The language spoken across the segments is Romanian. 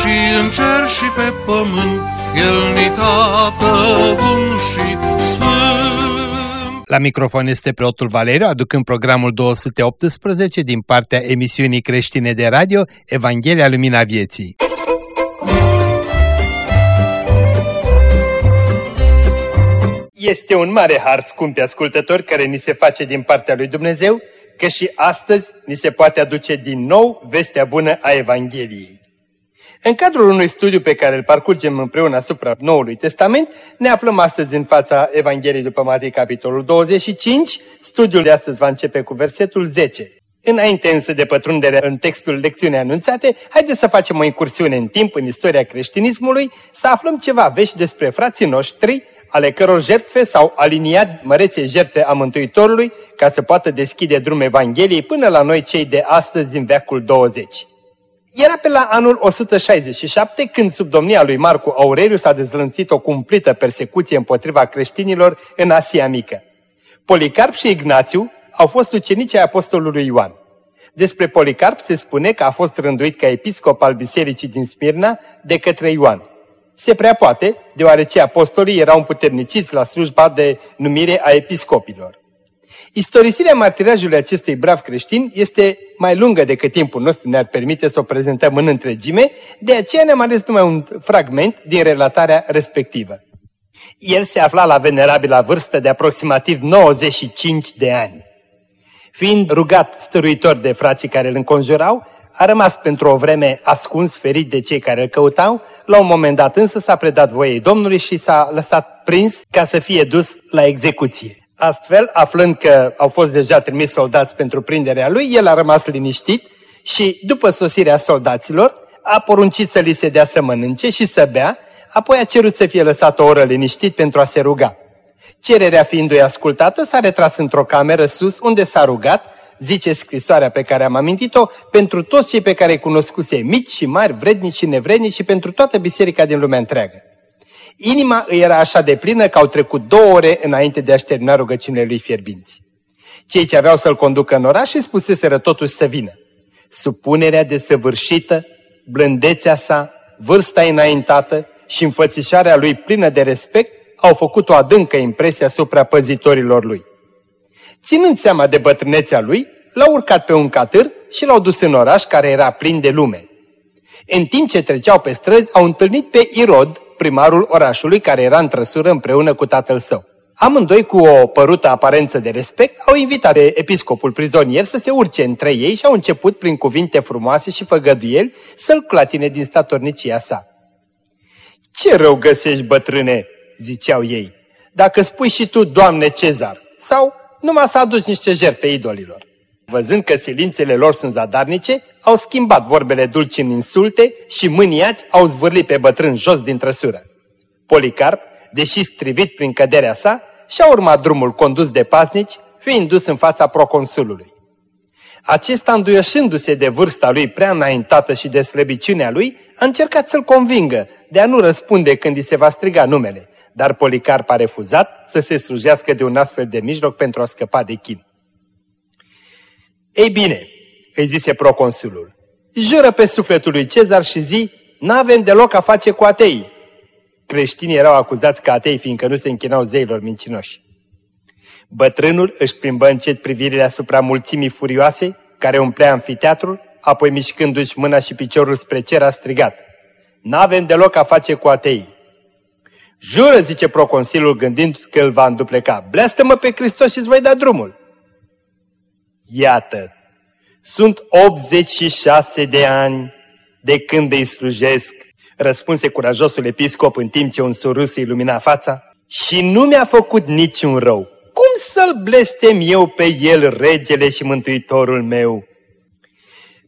și în cer și pe pământ, El ni tată bun și sfânt. La microfon este preotul Valeriu, aducând programul 218 din partea emisiunii creștine de radio Evanghelia Lumina Vieții. Este un mare har, scumpi ascultători, care ni se face din partea lui Dumnezeu, că și astăzi ni se poate aduce din nou vestea bună a Evangheliei. În cadrul unui studiu pe care îl parcurgem împreună asupra Noului Testament, ne aflăm astăzi în fața Evangheliei după Matei, capitolul 25. Studiul de astăzi va începe cu versetul 10. Înainte însă de pătrundere în textul lecțiunii anunțate, haideți să facem o incursiune în timp în istoria creștinismului, să aflăm ceva vești despre frații noștri, ale căror jertfe s-au aliniat măreței jertfe a Mântuitorului, ca să poată deschide drum Evangheliei până la noi cei de astăzi din veacul 20. Era pe la anul 167 când sub domnia lui Marcu Aureliu s-a dezlănțuit o cumplită persecuție împotriva creștinilor în Asia Mică. Policarp și Ignațiu au fost ucenici ai apostolului Ioan. Despre Policarp se spune că a fost rânduit ca episcop al bisericii din Smirna de către Ioan. Se prea poate, deoarece apostolii erau împuterniciți la slujba de numire a episcopilor. Istorisirea martirajului acestui brav creștin este mai lungă decât timpul nostru ne-ar permite să o prezentăm în întregime, de aceea ne-am ales numai un fragment din relatarea respectivă. El se afla la venerabila vârstă de aproximativ 95 de ani. Fiind rugat stăruitor de frații care îl înconjurau, a rămas pentru o vreme ascuns, ferit de cei care îl căutau, la un moment dat însă s-a predat voiei Domnului și s-a lăsat prins ca să fie dus la execuție. Astfel, aflând că au fost deja trimis soldați pentru prinderea lui, el a rămas liniștit și, după sosirea soldaților, a poruncit să li se dea să mănânce și să bea, apoi a cerut să fie lăsat o oră liniștit pentru a se ruga. Cererea fiindu-i ascultată, s-a retras într-o cameră sus, unde s-a rugat, zice scrisoarea pe care am amintit-o, pentru toți cei pe care îi cunoscuse, mici și mari, vrednici și nevrednici și pentru toată biserica din lumea întreagă. Inima îi era așa de plină că au trecut două ore înainte de a-și termina rugăciunile lui fierbinți. Cei ce aveau să-l conducă în oraș îi spuseseră totuși să vină. Supunerea desăvârșită, blândețea sa, vârsta înaintată și înfățișarea lui plină de respect au făcut o adâncă impresie asupra păzitorilor lui. Ținând seama de bătrânețea lui, l-au urcat pe un catâr și l-au dus în oraș care era plin de lume. În timp ce treceau pe străzi, au întâlnit pe Irod, primarul orașului, care era în trăsură împreună cu tatăl său. Amândoi, cu o părută aparență de respect, au invitat pe episcopul prizonier să se urce între ei și au început prin cuvinte frumoase și făgăduieli să-l clatine din statornicia sa. Ce rău găsești, bătrâne?" ziceau ei, dacă spui și tu, Doamne Cezar, sau numai să aduci niște jertfe idolilor. Văzând că silințele lor sunt zadarnice, au schimbat vorbele dulci în insulte și mâniați au zvârlit pe bătrân jos din trăsură. Policarp, deși strivit prin căderea sa, și-a urmat drumul condus de pasnici, fiind dus în fața proconsulului. Acesta, înduioșându-se de vârsta lui prea înaintată și de slăbiciunea lui, a încercat să-l convingă de a nu răspunde când îi se va striga numele, dar Policarp a refuzat să se slujească de un astfel de mijloc pentru a scăpa de chin. Ei bine, îi zise proconsulul, jură pe sufletul lui Cezar și zi, n-avem deloc a face cu atei. Creștinii erau acuzați ca atei, fiindcă nu se închinau zeilor mincinoși. Bătrânul își plimbă încet privirile asupra mulțimii furioase, care umplea anfiteatrul, apoi mișcându-și mâna și piciorul spre cer a strigat. N-avem deloc a face cu atei. Jură, zice proconsilul gândind că îl va îndupleca. Bleastă-mă pe Hristos și îți voi da drumul. Iată, sunt 86 de ani de când îi slujesc, răspunse curajosul episcop în timp ce un surâs îi lumina fața, și nu mi-a făcut niciun rău. Cum să-l blestem eu pe el, regele și mântuitorul meu?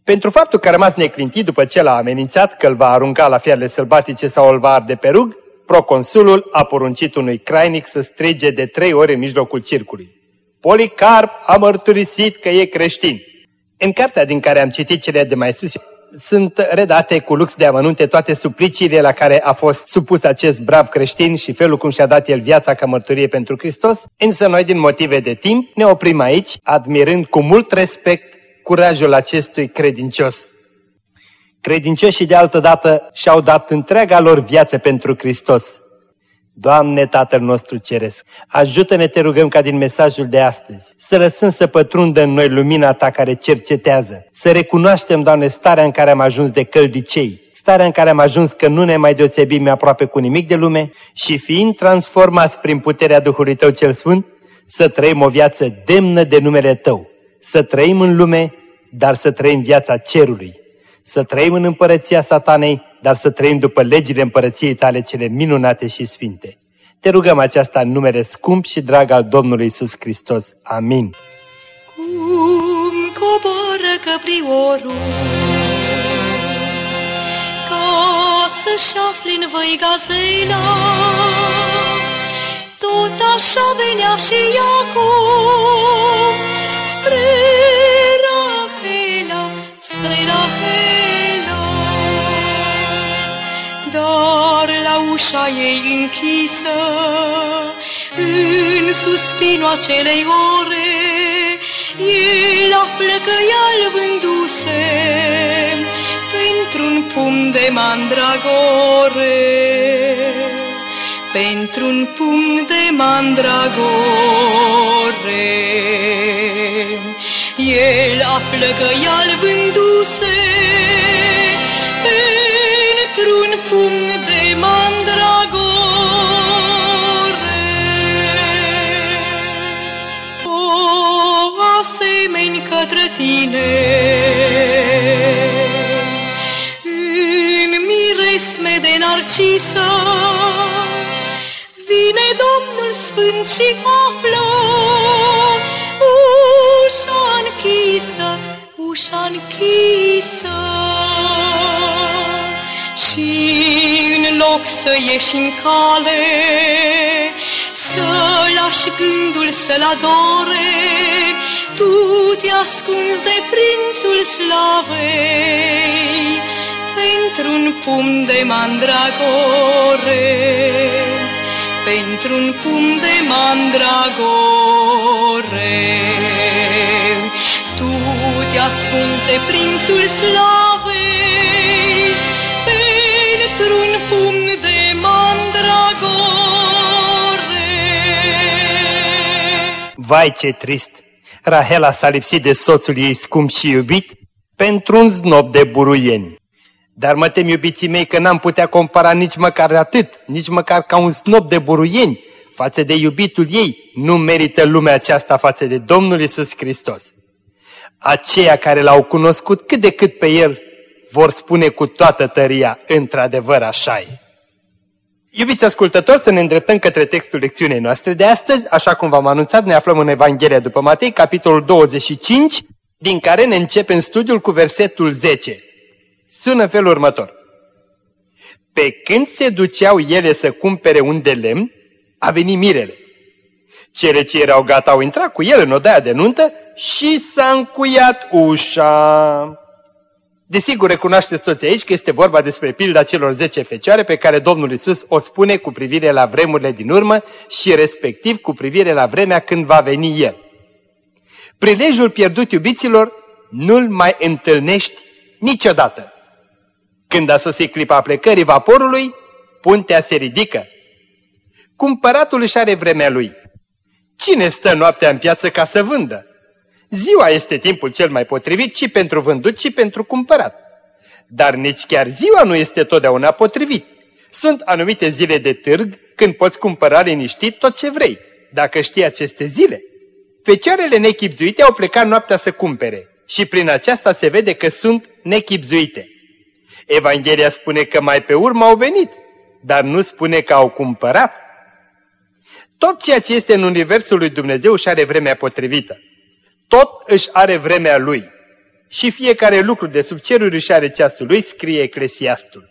Pentru faptul că a rămas neclintit după ce l-a amenințat că îl va arunca la fiarele sălbatice sau îl va arde pe rug, proconsulul a poruncit unui crainic să strige de trei ori în mijlocul circului. Policarp a mărturisit că e creștin. În cartea din care am citit cele de mai sus, sunt redate cu lux de amănunte toate supliciile la care a fost supus acest brav creștin și felul cum și-a dat el viața ca mărturie pentru Hristos, însă noi din motive de timp ne oprim aici, admirând cu mult respect curajul acestui credincios. Credincioșii de altă dată și-au dat întreaga lor viață pentru Hristos. Doamne Tatăl nostru Ceresc, ajută-ne, te rugăm, ca din mesajul de astăzi, să lăsăm să pătrundă în noi lumina Ta care cercetează, să recunoaștem, Doamne, starea în care am ajuns de căldicei, starea în care am ajuns că nu ne mai deosebim aproape cu nimic de lume și fiind transformați prin puterea Duhului Tău cel Sfânt, să trăim o viață demnă de numele Tău, să trăim în lume, dar să trăim viața cerului, să trăim în împărăția satanei, dar să trăim după legile împărăției tale cele minunate și sfinte. Te rugăm aceasta în numele scump și drag al Domnului Isus Hristos. Amin. Cum coboară căpriorul Ca să-și afli în văi gazela Tot așa venea și Iacov Spre ușa ei închisă În suspinul acelei ore. El află că ea-l vânduse Pentru-un pum de mandragore. Pentru-un pum de mandragore. El află că ea-l vânduse Pentru-un pum de mandragore o asemeni către tine. În miresme de narcisă vine Domnul Sfânt și află ușa închisă, ușa închisă. Și în loc să ieși în cale, să lași gândul să-l adore, tu te ascunzi de prințul slavei, pentru-un pum de mandragore, pentru-un pum de mandragore. Tu te ascunzi de prințul slavei, Vai ce trist! Rahela s-a lipsit de soțul ei scump și iubit pentru un znob de buruieni. Dar mă tem, iubiții mei, că n-am putea compara nici măcar atât, nici măcar ca un snob de buruieni față de iubitul ei. Nu merită lumea aceasta față de Domnul Isus Hristos. Aceia care l-au cunoscut cât de cât pe el vor spune cu toată tăria, într-adevăr așa e. Iubiți ascultători, să ne îndreptăm către textul lecțiunei noastre de astăzi. Așa cum v-am anunțat, ne aflăm în Evanghelia după Matei, capitolul 25, din care ne începem studiul cu versetul 10. Sună în felul următor. Pe când se duceau ele să cumpere un de lemn, a venit mirele. Cele ce erau gata au intrat cu el în odaia de nuntă și s-a încuiat ușa. Desigur, recunoașteți toți aici că este vorba despre pilda celor zece fecioare pe care Domnul Isus o spune cu privire la vremurile din urmă și respectiv cu privire la vremea când va veni El. Prilejul pierdut iubiților nu-l mai întâlnești niciodată. Când a sosit clipa plecării vaporului, puntea se ridică. Cumpăratul își are vremea lui. Cine stă noaptea în piață ca să vândă? Ziua este timpul cel mai potrivit și pentru vândut și pentru cumpărat. Dar nici chiar ziua nu este totdeauna potrivit. Sunt anumite zile de târg când poți cumpăra liniștit tot ce vrei, dacă știi aceste zile. Fecioarele nechipzuite au plecat noaptea să cumpere și prin aceasta se vede că sunt nechipzuite. Evanghelia spune că mai pe urmă au venit, dar nu spune că au cumpărat. Tot ceea ce este în Universul lui Dumnezeu și are vremea potrivită tot își are vremea lui. Și fiecare lucru de sub ceruri își are ceasul lui, scrie Eclesiastul.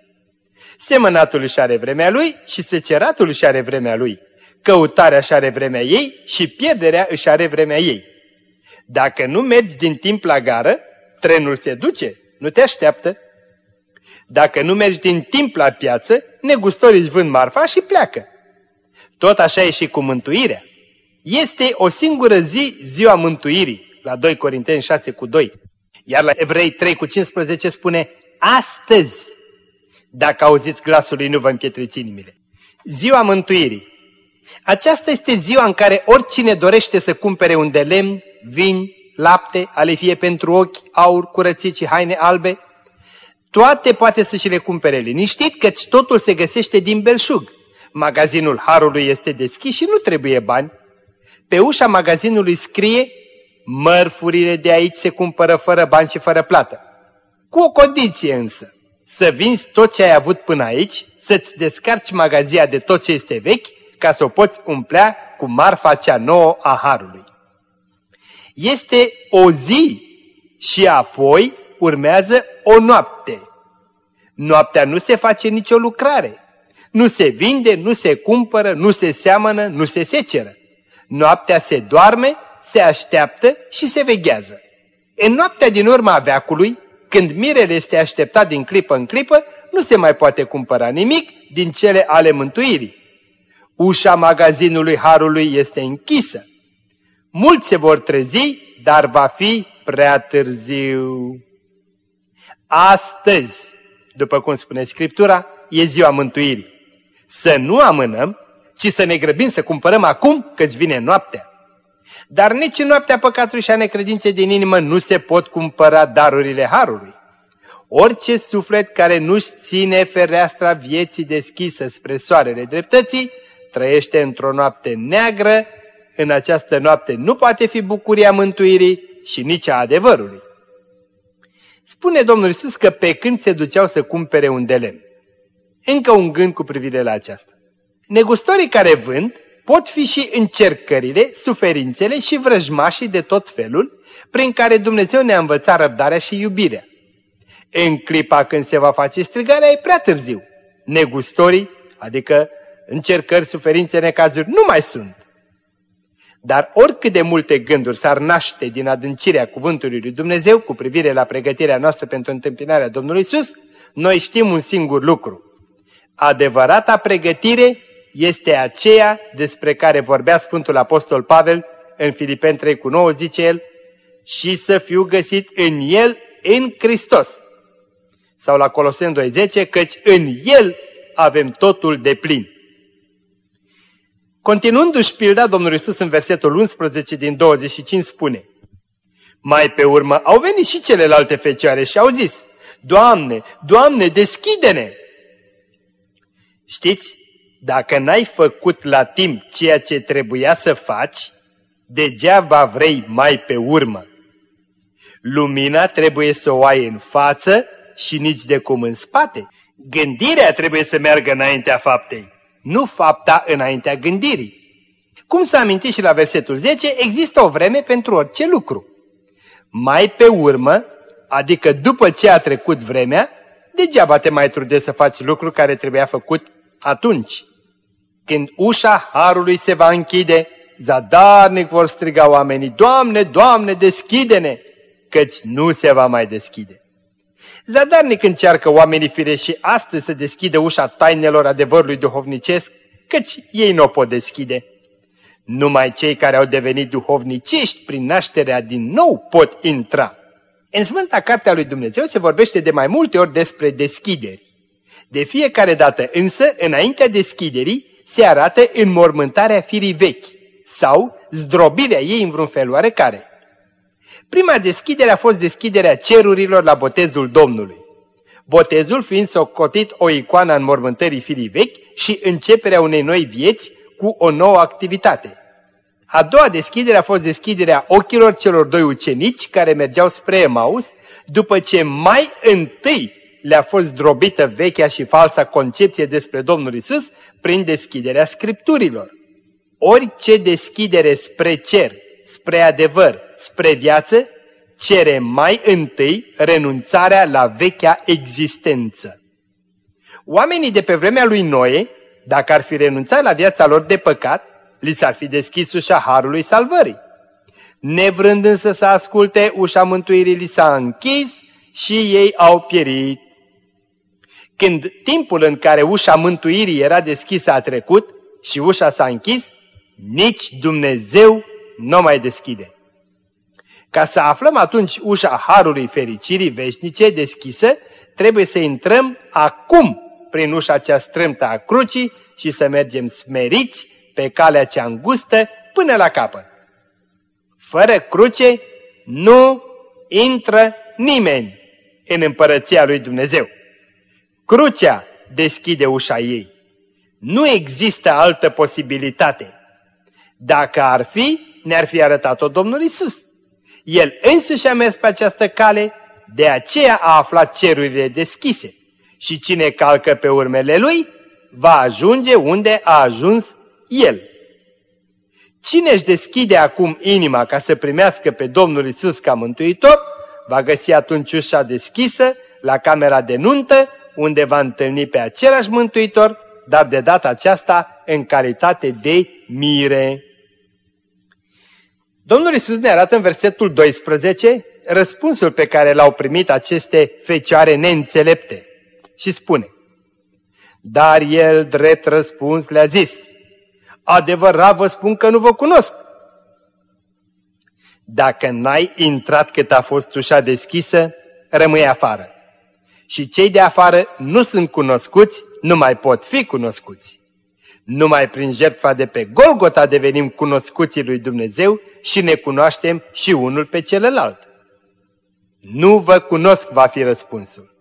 Semănatul își are vremea lui și seceratul își are vremea lui. Căutarea își are vremea ei și pierderea își are vremea ei. Dacă nu mergi din timp la gară, trenul se duce, nu te așteaptă. Dacă nu mergi din timp la piață, negustoriți își vând marfa și pleacă. Tot așa e și cu mântuirea. Este o singură zi, ziua mântuirii, la 2 Corinteni 6 cu 2. Iar la Evrei 3 cu 15 spune, astăzi, dacă auziți glasul lui, nu vă împietriți inimile. Ziua mântuirii. Aceasta este ziua în care oricine dorește să cumpere un de lemn, vin, lapte, ale fie pentru ochi, aur, curățit și haine albe, toate poate să și le cumpere liniștit, căci totul se găsește din belșug. Magazinul Harului este deschis și nu trebuie bani. Pe ușa magazinului scrie, mărfurile de aici se cumpără fără bani și fără plată. Cu o condiție însă, să vinzi tot ce ai avut până aici, să-ți descarci magazia de tot ce este vechi, ca să o poți umplea cu marfa cea nouă a Harului. Este o zi și apoi urmează o noapte. Noaptea nu se face nicio lucrare. Nu se vinde, nu se cumpără, nu se seamănă, nu se seceră. Noaptea se doarme, se așteaptă și se veghează. În noaptea din urma veacului, când mirele este așteptat din clipă în clipă, nu se mai poate cumpăra nimic din cele ale mântuirii. Ușa magazinului Harului este închisă. Mulți se vor trezi, dar va fi prea târziu. Astăzi, după cum spune Scriptura, e ziua mântuirii. Să nu amânăm, ci să ne grăbim să cumpărăm acum, căci vine noaptea. Dar nici în noaptea păcatului și a necredinței din inimă nu se pot cumpăra darurile Harului. Orice suflet care nu-și ține fereastra vieții deschisă spre soarele dreptății, trăiește într-o noapte neagră, în această noapte nu poate fi bucuria mântuirii și nici a adevărului. Spune Domnul Iisus că pe când se duceau să cumpere un de lemn. Încă un gând cu privire la aceasta. Negustorii care vând pot fi și încercările, suferințele și vrăjmașii de tot felul, prin care Dumnezeu ne-a învățat răbdarea și iubirea. În clipa când se va face strigarea, e prea târziu. Negustorii, adică încercări, suferințe, necazuri, nu mai sunt. Dar oricât de multe gânduri s-ar naște din adâncirea cuvântului lui Dumnezeu cu privire la pregătirea noastră pentru întâmpinarea Domnului Isus, noi știm un singur lucru. Adevărata pregătire este aceea despre care vorbea Sfântul Apostol Pavel în Filipen 3 cu 9, zice el, și să fiu găsit în el, în Hristos. Sau la Coloseni 2, 10, căci în el avem totul de plin. Continuându-și pilda, Domnul Iisus în versetul 11 din 25 spune, Mai pe urmă au venit și celelalte fecioare și au zis, Doamne, Doamne, deschide-ne! Știți, dacă n-ai făcut la timp ceea ce trebuia să faci, degeaba vrei mai pe urmă. Lumina trebuie să o ai în față și nici de cum în spate. Gândirea trebuie să meargă înaintea faptei nu fapta înaintea gândirii. Cum s-a amintit și la versetul 10, există o vreme pentru orice lucru. Mai pe urmă, adică după ce a trecut vremea, degeaba te mai trudezi să faci lucru care trebuia făcut atunci. Când ușa Harului se va închide, zadarnic vor striga oamenii, Doamne, Doamne, deschide-ne, căci nu se va mai deschide. Zadarnic încearcă oamenii firești și astăzi să deschidă ușa tainelor adevărului duhovnicesc, căci ei nu o pot deschide. Numai cei care au devenit duhovnicești prin nașterea din nou pot intra. În Sfânta Cartea lui Dumnezeu se vorbește de mai multe ori despre deschideri. De fiecare dată însă, înaintea deschiderii, se arată înmormântarea firii vechi sau zdrobirea ei în vreun fel oarecare. Prima deschidere a fost deschiderea cerurilor la botezul Domnului. Botezul fiind socotit o icoană în mormântării firii vechi și începerea unei noi vieți cu o nouă activitate. A doua deschidere a fost deschiderea ochilor celor doi ucenici care mergeau spre Emaus, după ce mai întâi le-a fost zdrobită vechea și falsa concepție despre Domnul Isus prin deschiderea Scripturilor. Orice deschidere spre cer spre adevăr, spre viață, cere mai întâi renunțarea la vechea existență. Oamenii de pe vremea lui Noe, dacă ar fi renunțat la viața lor de păcat, li s-ar fi deschis ușa Harului salvării. Nevrând însă să asculte, ușa mântuirii li s-a închis și ei au pierit. Când timpul în care ușa mântuirii era deschisă a trecut și ușa s-a închis, nici Dumnezeu nu mai deschide. Ca să aflăm atunci ușa Harului Fericirii veșnice deschisă, trebuie să intrăm acum prin ușa cea strâmtă a crucii și să mergem smeriți pe calea cea îngustă până la capăt. Fără cruce nu intră nimeni în împărăția lui Dumnezeu. Crucea deschide ușa ei. Nu există altă posibilitate. Dacă ar fi, ne-ar fi arătat-o Domnul Isus. El însuși a mers pe această cale, de aceea a aflat cerurile deschise. Și cine calcă pe urmele lui, va ajunge unde a ajuns el. Cine își deschide acum inima ca să primească pe Domnul Isus ca mântuitor, va găsi atunci ușa deschisă la camera de nuntă, unde va întâlni pe același mântuitor, dar de data aceasta în calitate de mire. Domnul Isus ne arată în versetul 12 răspunsul pe care l-au primit aceste fecioare neînțelepte și spune Dar el, drept răspuns, le-a zis Adevărat vă spun că nu vă cunosc. Dacă n-ai intrat cât a fost ușa deschisă, rămâi afară. Și cei de afară nu sunt cunoscuți, nu mai pot fi cunoscuți. Numai prin jertfa de pe Golgota devenim cunoscuții lui Dumnezeu și ne cunoaștem și unul pe celălalt. Nu vă cunosc, va fi răspunsul.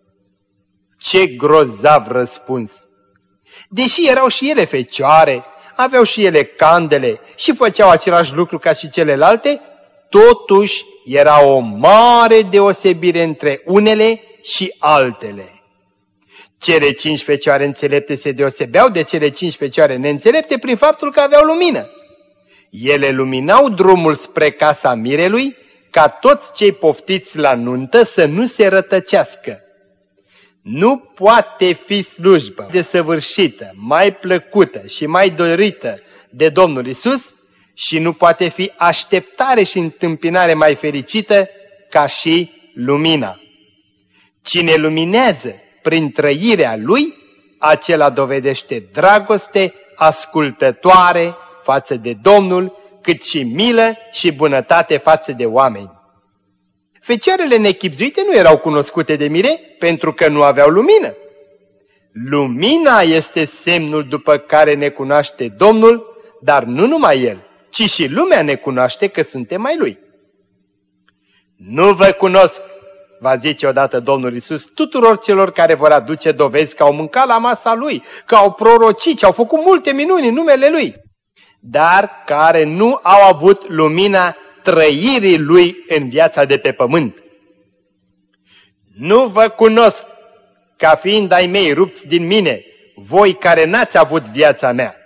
Ce grozav răspuns! Deși erau și ele fecioare, aveau și ele candele și făceau același lucru ca și celelalte, totuși era o mare deosebire între unele și altele. Cele cinci fecioare înțelepte se deosebeau de cele cinci fecioare neînțelepte prin faptul că aveau lumină. Ele luminau drumul spre casa mirelui ca toți cei poftiți la nuntă să nu se rătăcească. Nu poate fi slujbă desăvârșită, mai plăcută și mai dorită de Domnul Isus și nu poate fi așteptare și întâmpinare mai fericită ca și lumina. Cine luminează prin trăirea lui, acela dovedește dragoste ascultătoare față de Domnul, cât și milă și bunătate față de oameni. Fecioarele nechipzuite nu erau cunoscute de mire pentru că nu aveau lumină. Lumina este semnul după care ne cunoaște Domnul, dar nu numai El, ci și lumea ne cunoaște că suntem mai Lui. Nu vă cunosc, va zice odată Domnul Isus tuturor celor care vor aduce dovezi că au mâncat la masa Lui, că au prorocit, că au făcut multe minuni în numele Lui, dar care nu au avut lumina trăirii Lui în viața de pe pământ. Nu vă cunosc ca fiind ai mei rupți din mine, voi care n-ați avut viața mea,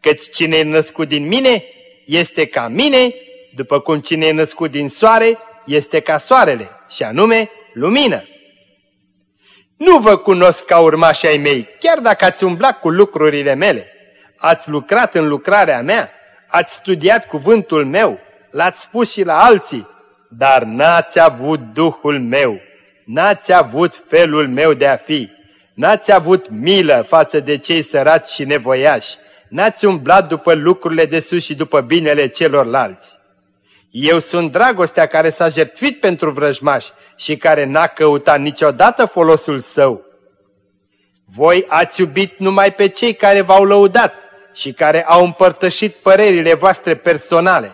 căci cine e născut din mine este ca mine, după cum cine e născut din soare este ca soarele, și anume lumină. Nu vă cunosc ca urmași ai mei, chiar dacă ați umblat cu lucrurile mele. Ați lucrat în lucrarea mea, ați studiat cuvântul meu, l-ați spus și la alții, dar n-ați avut Duhul meu, n-ați avut felul meu de a fi, n-ați avut milă față de cei săraci și nevoiași, n-ați umblat după lucrurile de sus și după binele celorlalți. Eu sunt dragostea care s-a jertfit pentru vrăjmași și care n-a căutat niciodată folosul său. Voi ați iubit numai pe cei care v-au lăudat și care au împărtășit părerile voastre personale.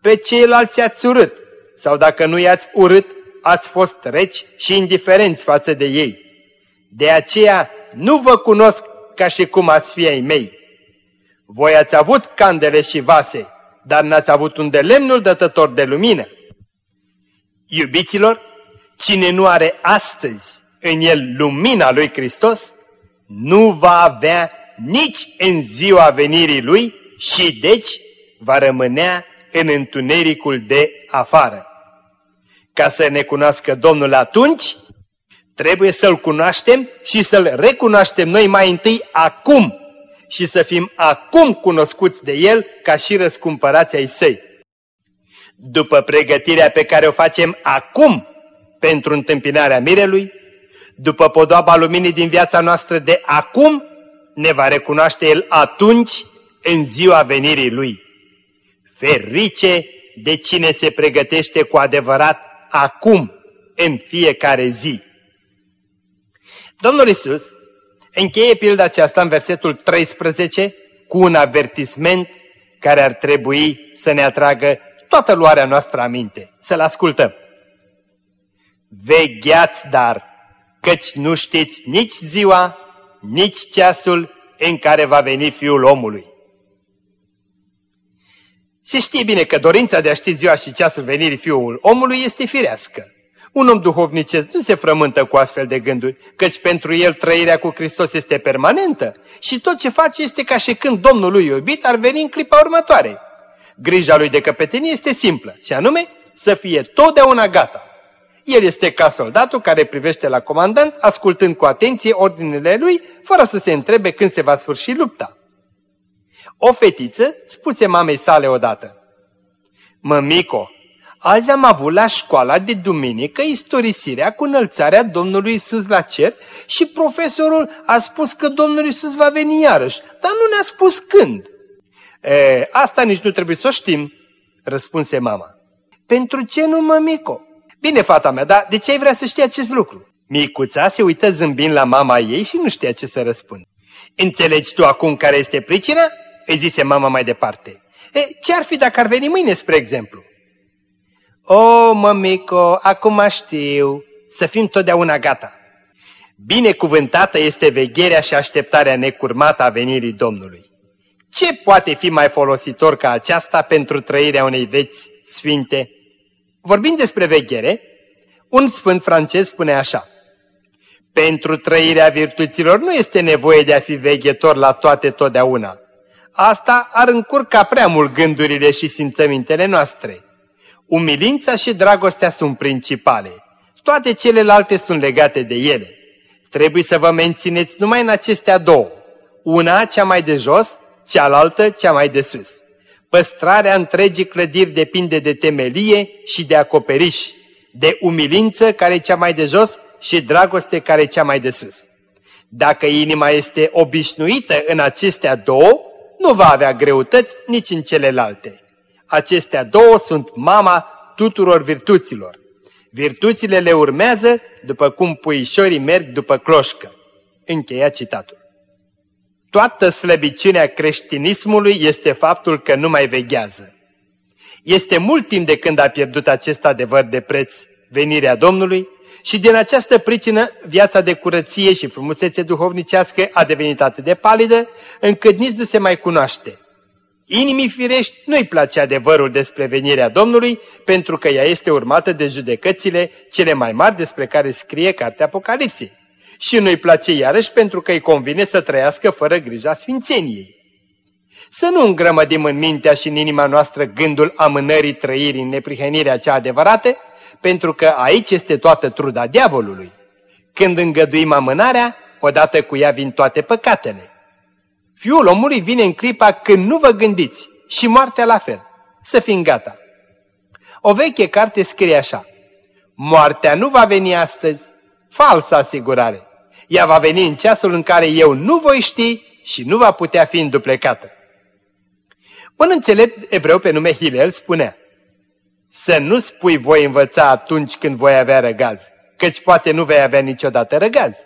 Pe ceilalți ați urât, sau dacă nu i-ați urât, ați fost reci și indiferenți față de ei. De aceea nu vă cunosc ca și cum ați fi ai mei. Voi ați avut candele și vase, dar n-ați avut un de lemnul dătător de lumină. Iubiților, cine nu are astăzi în el lumina lui Hristos, nu va avea nici în ziua venirii lui și deci va rămânea în întunericul de afară. Ca să ne cunoască Domnul atunci, trebuie să-L cunoaștem și să-L recunoaștem noi mai întâi acum și să fim acum cunoscuți de El ca și răscumpărați ai Săi. După pregătirea pe care o facem acum pentru întâmpinarea mirelui, după podoaba luminii din viața noastră de acum, ne va recunoaște El atunci, în ziua venirii Lui. Ferice de cine se pregătește cu adevărat acum, în fiecare zi. Domnul Isus încheie pilda aceasta în versetul 13 cu un avertisment care ar trebui să ne atragă toată luarea noastră aminte. Să-l ascultăm. Vegheați dar, căci nu știți nici ziua, nici ceasul în care va veni Fiul omului. Se știe bine că dorința de a ști ziua și ceasul venirii Fiul omului este firească. Un om duhovnicesc nu se frământă cu astfel de gânduri, căci pentru el trăirea cu Hristos este permanentă și tot ce face este ca și când Domnul lui iubit ar veni în clipa următoare. Grija lui de căpetenie este simplă și anume să fie totdeauna gata. El este ca soldatul care privește la comandant, ascultând cu atenție ordinele lui, fără să se întrebe când se va sfârși lupta. O fetiță spuse mamei sale odată, Mămico, azi am avut la școala de duminică istorisirea cu înălțarea Domnului Isus la cer și profesorul a spus că Domnul Isus va veni iarăși, dar nu ne-a spus când. E, asta nici nu trebuie să o știm, răspunse mama. Pentru ce nu, mămico? Bine, fata mea, dar de ce ai vrea să știi acest lucru? Micuța se uită zâmbind la mama ei și nu știa ce să răspundă. Înțelegi tu acum care este pricina? Îi zise mama mai departe. E, ce ar fi dacă ar veni mâine, spre exemplu? O, mămico, acum știu, să fim totdeauna gata. Binecuvântată este vegherea și așteptarea necurmată a venirii Domnului. Ce poate fi mai folositor ca aceasta pentru trăirea unei veți sfinte? Vorbind despre veghere, un sfânt francez spune așa. Pentru trăirea virtuților nu este nevoie de a fi veghetor la toate totdeauna. Asta ar încurca prea mult gândurile și simțămintele noastre. Umilința și dragostea sunt principale. Toate celelalte sunt legate de ele. Trebuie să vă mențineți numai în acestea două. Una cea mai de jos, cealaltă cea mai de sus. Păstrarea întregii clădiri depinde de temelie și de acoperiș, de umilință care e cea mai de jos și dragoste care e cea mai de sus. Dacă inima este obișnuită în acestea două, nu va avea greutăți nici în celelalte. Acestea două sunt mama tuturor virtuților. Virtuțile le urmează după cum puișorii merg după cloșcă. Încheia citatul. Toată slăbiciunea creștinismului este faptul că nu mai veghează. Este mult timp de când a pierdut acest adevăr de preț, venirea Domnului, și din această pricină viața de curăție și frumusețe duhovnicească a devenit atât de palidă, încât nici nu se mai cunoaște. Inimii firești nu-i place adevărul despre venirea Domnului, pentru că ea este urmată de judecățile cele mai mari despre care scrie cartea Apocalipsei și nu-i place iarăși pentru că îi convine să trăiască fără grija sfințeniei. Să nu îngrămădim în mintea și în inima noastră gândul amânării trăirii în neprihănirea cea adevărată, pentru că aici este toată truda diavolului. Când îngăduim amânarea, odată cu ea vin toate păcatele. Fiul omului vine în clipa când nu vă gândiți și moartea la fel. Să fim gata. O veche carte scrie așa. Moartea nu va veni astăzi. Falsă asigurare. Ea va veni în ceasul în care eu nu voi ști și nu va putea fi înduplecată. Un înțelept evreu pe nume Hilel spunea, Să nu spui voi învăța atunci când voi avea răgaz, căci poate nu vei avea niciodată răgaz.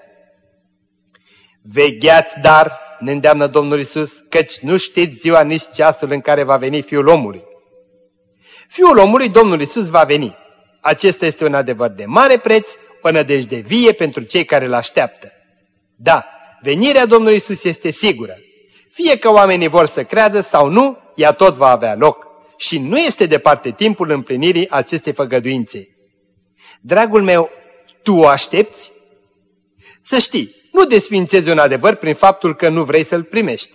Vegheați dar, ne îndeamnă Domnul Isus, căci nu știți ziua nici ceasul în care va veni Fiul omului. Fiul omului, Domnul Isus, va veni. Acesta este un adevăr de mare preț, o nădejde vie pentru cei care îl așteaptă. Da, venirea Domnului Isus este sigură. Fie că oamenii vor să creadă sau nu, ea tot va avea loc. Și nu este departe timpul împlinirii acestei făgăduințe. Dragul meu, tu o aștepți? Să știi, nu desfințezi un adevăr prin faptul că nu vrei să-l primești.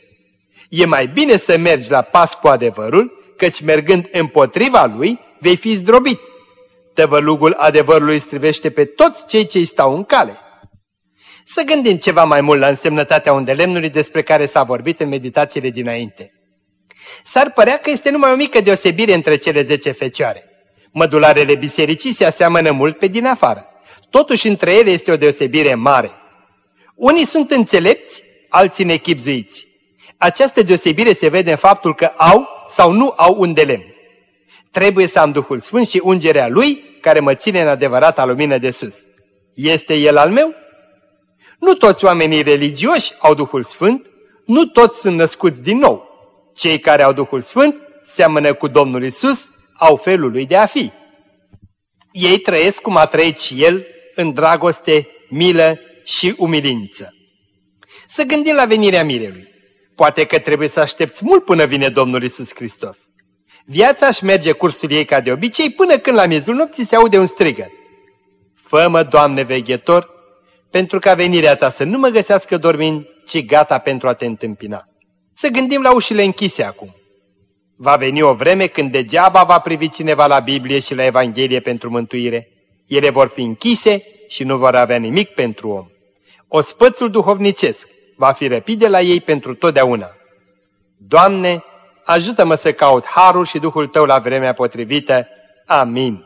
E mai bine să mergi la pas cu adevărul, căci mergând împotriva lui, vei fi zdrobit Tăvălugul adevărului strivește pe toți cei ce îi stau în cale. Să gândim ceva mai mult la însemnătatea undelemnului despre care s-a vorbit în meditațiile dinainte. S-ar părea că este numai o mică deosebire între cele zece fecioare. Mădularele bisericii se aseamănă mult pe din afară. Totuși între ele este o deosebire mare. Unii sunt înțelepți, alții nechipzuiți. Această deosebire se vede în faptul că au sau nu au un de lemn. Trebuie să am Duhul Sfânt și ungerea Lui care mă ține în adevărata lumină de sus. Este El al meu? Nu toți oamenii religioși au Duhul Sfânt, nu toți sunt născuți din nou. Cei care au Duhul Sfânt seamănă cu Domnul Isus, au felul lui de a fi. Ei trăiesc cum a trăit și El, în dragoste, milă și umilință. Să gândim la venirea mirelui. Poate că trebuie să aștepți mult până vine Domnul Isus Hristos. Viața își merge cursul ei ca de obicei până când la miezul nopții se aude un strigăt. Fă-mă, Doamne veghetor, pentru ca venirea ta să nu mă găsească dormind, ci gata pentru a te întâmpina. Să gândim la ușile închise acum. Va veni o vreme când degeaba va privi cineva la Biblie și la Evanghelie pentru mântuire. Ele vor fi închise și nu vor avea nimic pentru om. Ospățul duhovnicesc va fi răpit de la ei pentru totdeauna. Doamne, ajută-mă să caut harul și Duhul Tău la vremea potrivită. Amin.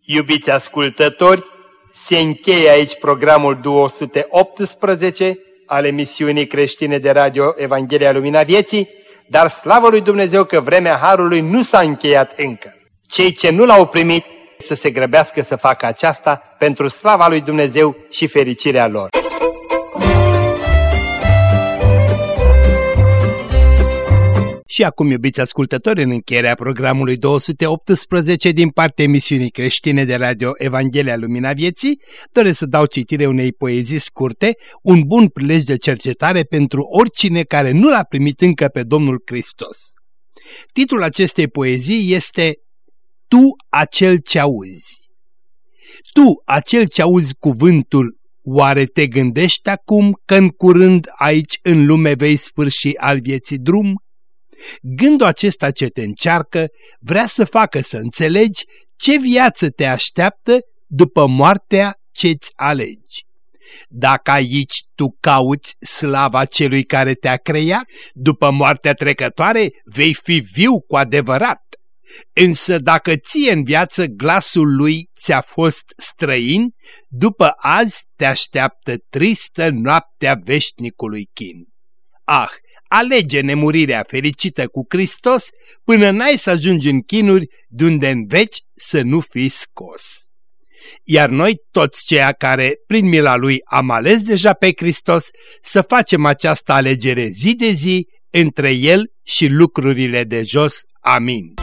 Iubiți ascultători, se încheie aici programul 218 al emisiunii creștine de radio Evanghelia Lumina Vieții, dar slavă lui Dumnezeu că vremea Harului nu s-a încheiat încă. Cei ce nu l-au primit să se grăbească să facă aceasta pentru slava lui Dumnezeu și fericirea lor. Și acum, iubiți ascultători, în încheierea programului 218 din partea emisiunii creștine de radio Evanghelia Lumina Vieții, doresc să dau citire unei poezii scurte, un bun prilej de cercetare pentru oricine care nu l-a primit încă pe Domnul Hristos. Titlul acestei poezii este Tu, acel ce auzi. Tu, acel ce auzi cuvântul, oare te gândești acum că în curând aici în lume vei sfârși al vieții drum? Gândul acesta ce te încearcă vrea să facă să înțelegi ce viață te așteaptă după moartea ce-ți alegi. Dacă aici tu cauți slava celui care te-a creat, după moartea trecătoare vei fi viu cu adevărat. Însă dacă ție în viață glasul lui ți-a fost străin, după azi te așteaptă tristă noaptea veșnicului chin. Ah, alege nemurirea fericită cu Hristos până n-ai să ajungi în chinuri de unde în veci să nu fii scos. Iar noi, toți ceia care, prin mila Lui, am ales deja pe Hristos, să facem această alegere zi de zi între El și lucrurile de jos. Amin.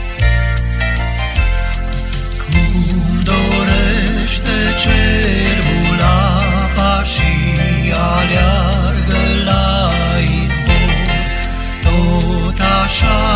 Tot